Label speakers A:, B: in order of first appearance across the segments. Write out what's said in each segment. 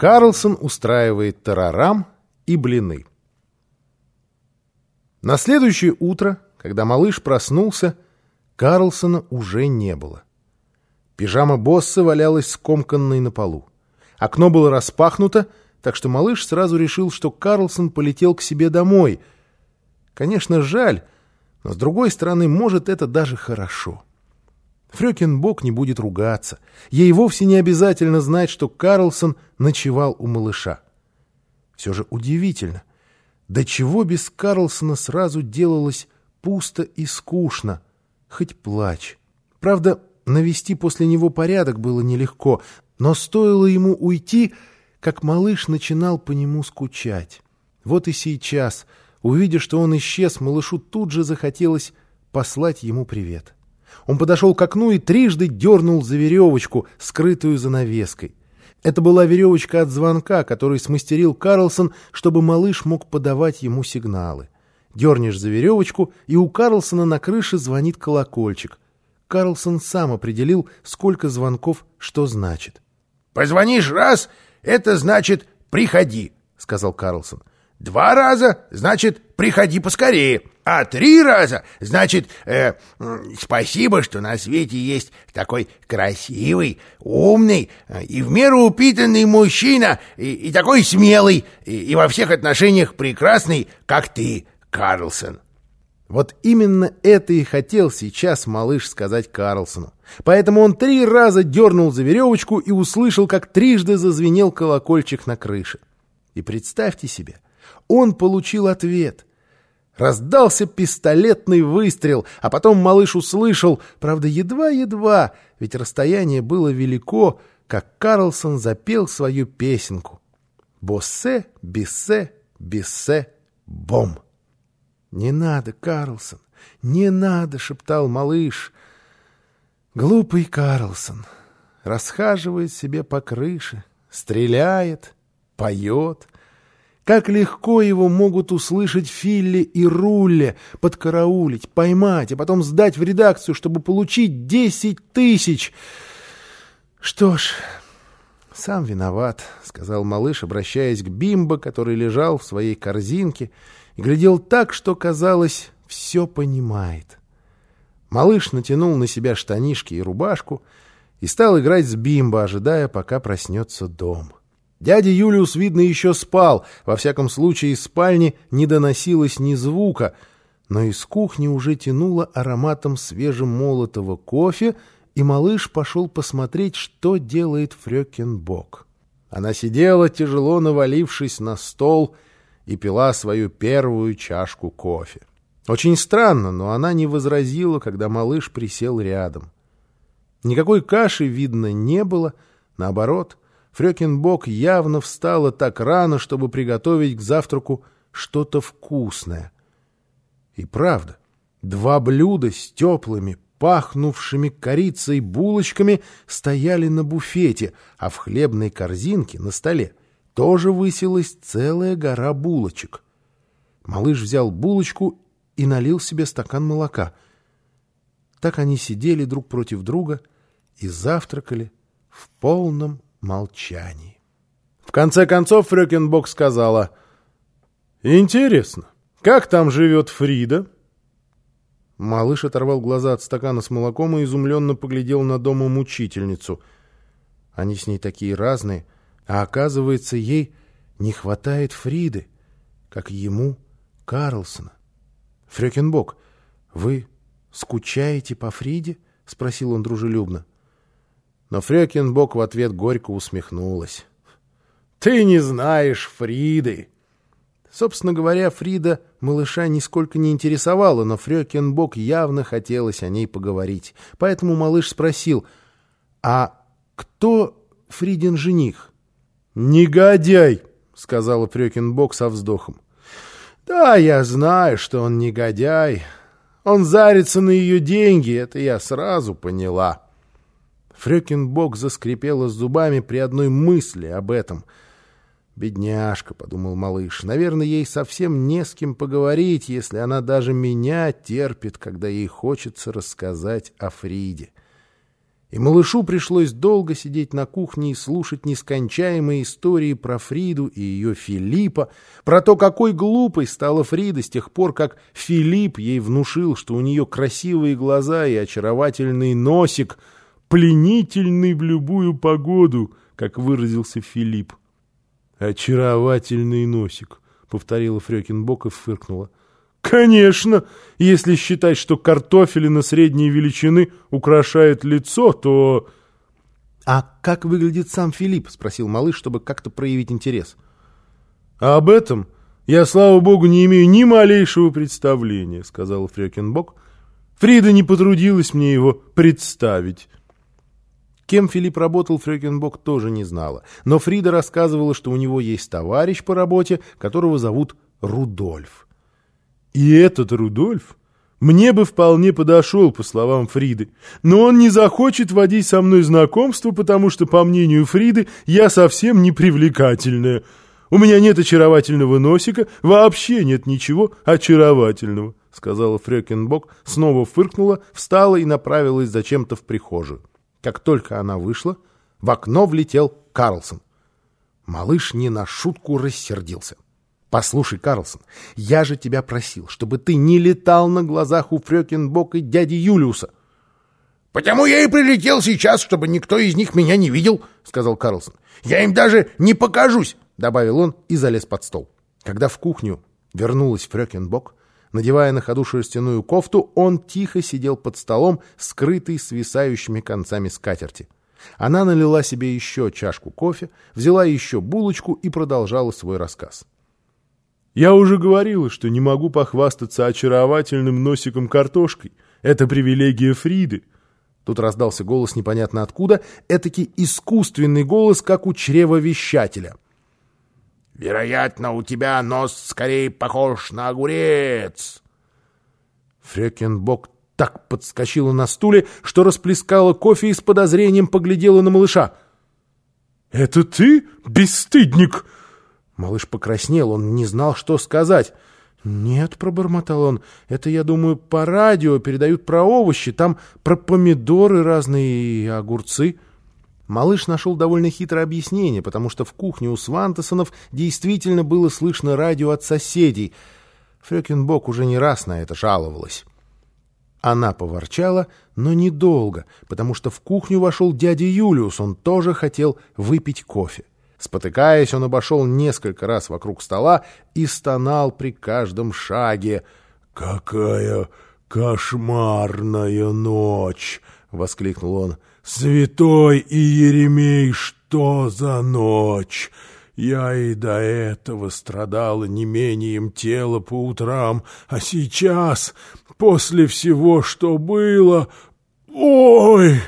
A: Карлсон устраивает тарарам и блины. На следующее утро, когда малыш проснулся, Карлсона уже не было. Пижама босса валялась скомканной на полу. Окно было распахнуто, так что малыш сразу решил, что Карлсон полетел к себе домой. Конечно, жаль, но, с другой стороны, может, это даже хорошо. Фрёкинбок не будет ругаться. Ей вовсе не обязательно знать, что Карлсон ночевал у малыша. Все же удивительно. До чего без Карлсона сразу делалось пусто и скучно, хоть плачь. Правда, навести после него порядок было нелегко, но стоило ему уйти, как малыш начинал по нему скучать. Вот и сейчас, увидя, что он исчез, малышу тут же захотелось послать ему привет. Он подошел к окну и трижды дернул за веревочку, скрытую занавеской. Это была веревочка от звонка, который смастерил Карлсон, чтобы малыш мог подавать ему сигналы. Дернешь за веревочку, и у Карлсона на крыше звонит колокольчик. Карлсон сам определил, сколько звонков что значит.
B: «Позвонишь раз, это значит «приходи», — сказал Карлсон. Два раза, значит, приходи поскорее. А три раза, значит, э, спасибо, что на свете есть такой красивый, умный э, и в меру упитанный мужчина, и, и такой смелый, и, и во всех отношениях прекрасный, как ты, Карлсон.
A: Вот именно это и хотел сейчас малыш сказать Карлсону. Поэтому он три раза дернул за веревочку и услышал, как трижды зазвенел колокольчик на крыше. И представьте себе — он получил ответ. Раздался пистолетный выстрел, а потом малыш услышал, правда, едва-едва, ведь расстояние было велико, как Карлсон запел свою песенку. «Боссе, биссе, биссе, бом». «Не надо, Карлсон, не надо!» — шептал малыш. Глупый Карлсон расхаживает себе по крыше, стреляет, поет — как легко его могут услышать Филли и Рулли, подкараулить, поймать, а потом сдать в редакцию, чтобы получить десять тысяч. Что ж, сам виноват, — сказал малыш, обращаясь к Бимбо, который лежал в своей корзинке и глядел так, что, казалось, все понимает. Малыш натянул на себя штанишки и рубашку и стал играть с Бимбо, ожидая, пока проснется дом. Дядя Юлиус, видно, еще спал, во всяком случае из спальни не доносилось ни звука, но из кухни уже тянуло ароматом свежемолотого кофе, и малыш пошел посмотреть, что делает Фрёкинбок. Она сидела, тяжело навалившись на стол, и пила свою первую чашку кофе. Очень странно, но она не возразила, когда малыш присел рядом. Никакой каши, видно, не было, наоборот — Фрёкинбок явно встала так рано, чтобы приготовить к завтраку что-то вкусное. И правда, два блюда с теплыми, пахнувшими корицей булочками стояли на буфете, а в хлебной корзинке на столе тоже высилась целая гора булочек. Малыш взял булочку и налил себе стакан молока. Так они сидели друг против друга и завтракали в полном молчании. В конце концов Фрёкинбок сказала, «Интересно, как там живет Фрида?» Малыш оторвал глаза от стакана с молоком и изумленно поглядел на дома-мучительницу. Они с ней такие разные, а оказывается, ей не хватает Фриды, как ему Карлсона. «Фрёкинбок, вы скучаете по Фриде?» — спросил он дружелюбно. Но Фрёкинбок в ответ горько усмехнулась. «Ты не знаешь Фриды!» Собственно говоря, Фрида малыша нисколько не интересовала, но Фрёкинбок явно хотелось о ней поговорить. Поэтому малыш спросил, «А кто Фридин жених?» «Негодяй!» — сказала Фрёкинбок со вздохом. «Да, я знаю, что он негодяй. Он зарится на ее деньги, это я сразу поняла». Фрёкинбок заскрипела зубами при одной мысли об этом. «Бедняжка», — подумал малыш, — «наверное, ей совсем не с кем поговорить, если она даже меня терпит, когда ей хочется рассказать о Фриде». И малышу пришлось долго сидеть на кухне и слушать нескончаемые истории про Фриду и ее Филиппа, про то, какой глупой стала Фрида с тех пор, как Филипп ей внушил, что у нее красивые глаза и очаровательный носик, пленительный в любую погоду, как выразился Филипп. «Очаровательный носик», — повторила Фрёкинбок и фыркнула. Конечно, если считать, что картофелина средней величины украшает лицо, то... — А как выглядит сам Филипп? — спросил малыш, чтобы как-то проявить интерес. — А об этом я, слава богу, не имею ни малейшего представления, — сказал Фрёкинбок. Фрида не потрудилась мне его представить. Кем Филипп работал, Фрёкинбок тоже не знала. Но Фрида рассказывала, что у него есть товарищ по работе, которого зовут Рудольф. И этот Рудольф мне бы вполне подошел, по словам Фриды, но он не захочет водить со мной знакомство, потому что, по мнению Фриды, я совсем не привлекательная. У меня нет очаровательного носика, вообще нет ничего очаровательного, сказала Фрёкинбок, снова фыркнула, встала и направилась зачем-то в прихожую. Как только она вышла, в окно влетел Карлсон. Малыш не на шутку рассердился. «Послушай, Карлсон, я же тебя просил, чтобы ты не летал на глазах у Фрёкинбок и дяди Юлиуса».
B: «Потому я и прилетел сейчас, чтобы никто из них меня не видел», — сказал Карлсон. «Я им даже не покажусь», — добавил он и залез под стол.
A: Когда в кухню вернулась Фрёкинбок, надевая на ходу шерстяную кофту, он тихо сидел под столом, скрытый свисающими концами скатерти. Она налила себе еще чашку кофе, взяла еще булочку и продолжала свой рассказ. Я уже говорила, что не могу похвастаться очаровательным носиком картошкой. Это привилегия Фриды. Тут раздался голос непонятно откуда, этакий искусственный голос, как у чревовещателя.
B: «Вероятно, у тебя нос скорее похож на огурец».
A: Фрекенбок так подскочила на стуле, что расплескала кофе и с подозрением поглядела на малыша. «Это ты, бесстыдник?» Малыш покраснел, он не знал, что сказать. «Нет», — пробормотал он, — «это, я думаю, по радио передают про овощи, там про помидоры разные и огурцы». Малыш нашел довольно хитрое объяснение, потому что в кухне у Свантесонов действительно было слышно радио от соседей. Фрёкинбок уже не раз на это жаловалась. Она поворчала, но недолго, потому что в кухню вошел дядя Юлиус, он тоже хотел выпить кофе. Спотыкаясь, он обошел несколько раз вокруг стола и стонал при каждом шаге. «Какая кошмарная ночь!» — воскликнул он. «Святой Иеремей, что за ночь!» Я и до этого страдала не менее тела по утрам, а сейчас, после всего, что было... Ой!»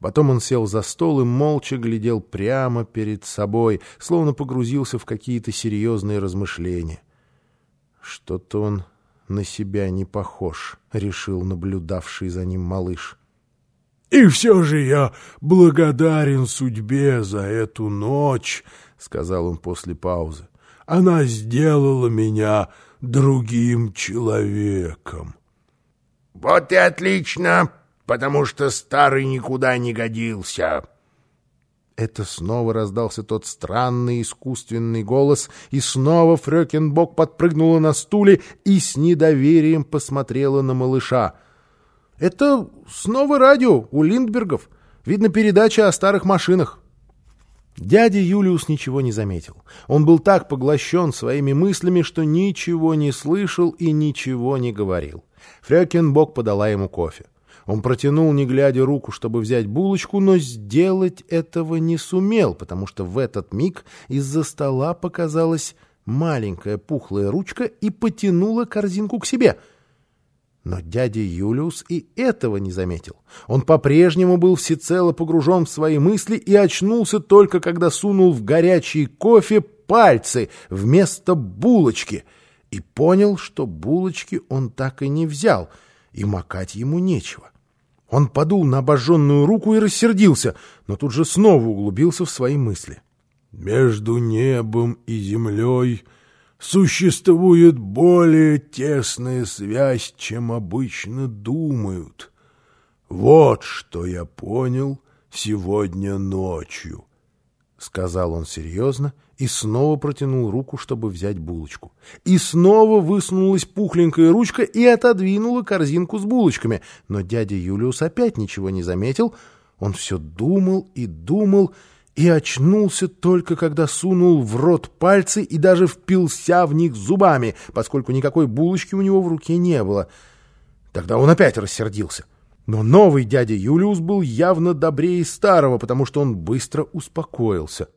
A: Потом он сел за стол и молча глядел прямо перед собой, словно погрузился в какие-то серьезные размышления. Что-то он на себя не похож, — решил наблюдавший за ним малыш. — И все же я благодарен судьбе за эту ночь, — сказал он после паузы. — Она сделала меня другим человеком.
B: — Вот и отлично, потому что старый никуда не годился.
A: Это снова раздался тот странный искусственный голос, и снова Фрёкинбок подпрыгнула на стуле и с недоверием посмотрела на малыша. «Это снова радио у Линдбергов. Видно, передача о старых машинах». Дядя Юлиус ничего не заметил. Он был так поглощен своими мыслями, что ничего не слышал и ничего не говорил. Фрёкинбок подала ему кофе. Он протянул, не глядя, руку, чтобы взять булочку, но сделать этого не сумел, потому что в этот миг из-за стола показалась маленькая пухлая ручка и потянула корзинку к себе. Но дядя Юлиус и этого не заметил. Он по-прежнему был всецело погружен в свои мысли и очнулся только, когда сунул в горячий кофе пальцы вместо булочки и понял, что булочки он так и не взял, и макать ему нечего. Он подул на обожженную руку и рассердился, но тут же снова углубился в свои мысли. «Между небом и землей существует более тесная связь, чем обычно думают.
B: Вот что я понял сегодня ночью, — сказал он серьезно и снова протянул руку, чтобы взять булочку. И снова высунулась пухленькая ручка и отодвинула корзинку с булочками. Но дядя Юлиус опять ничего не заметил. Он все думал и думал, и очнулся только когда сунул в рот пальцы и даже впился в них зубами, поскольку никакой булочки у него в руке не было. Тогда он опять рассердился. Но новый дядя Юлиус был явно добрее старого, потому что он быстро успокоился.